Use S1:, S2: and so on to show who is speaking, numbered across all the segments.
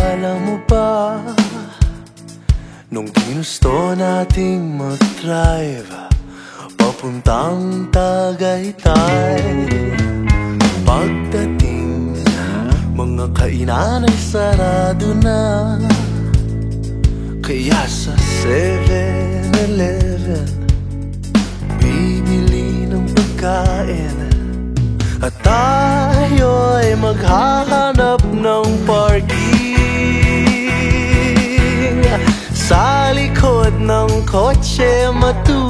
S1: Naalala mo ba Nung ginusto nating mag-drive Papuntang Tagaytay? Pagdating Mga kainan ay sarado na. Kaya sa 7-Eleven Bibili ng pagkain. At tayo खोचे मतू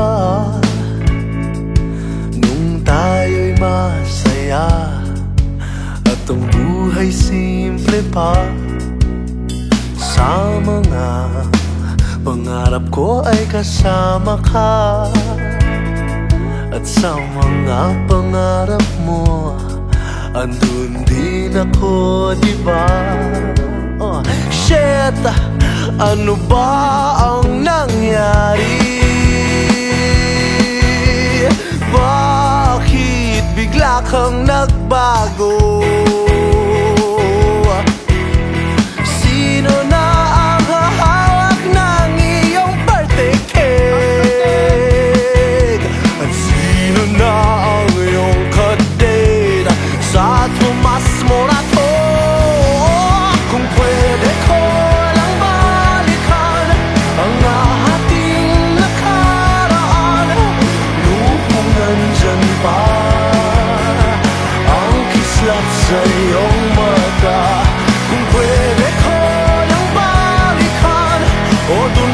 S1: ay simple pa Sa mga pangarap ko ay kasama ka At sa mga pangarap mo Andun din ako, di ba? Oh, shit! Ano ba ang nangyari? Bakit bigla kang nagbago? oportunidad.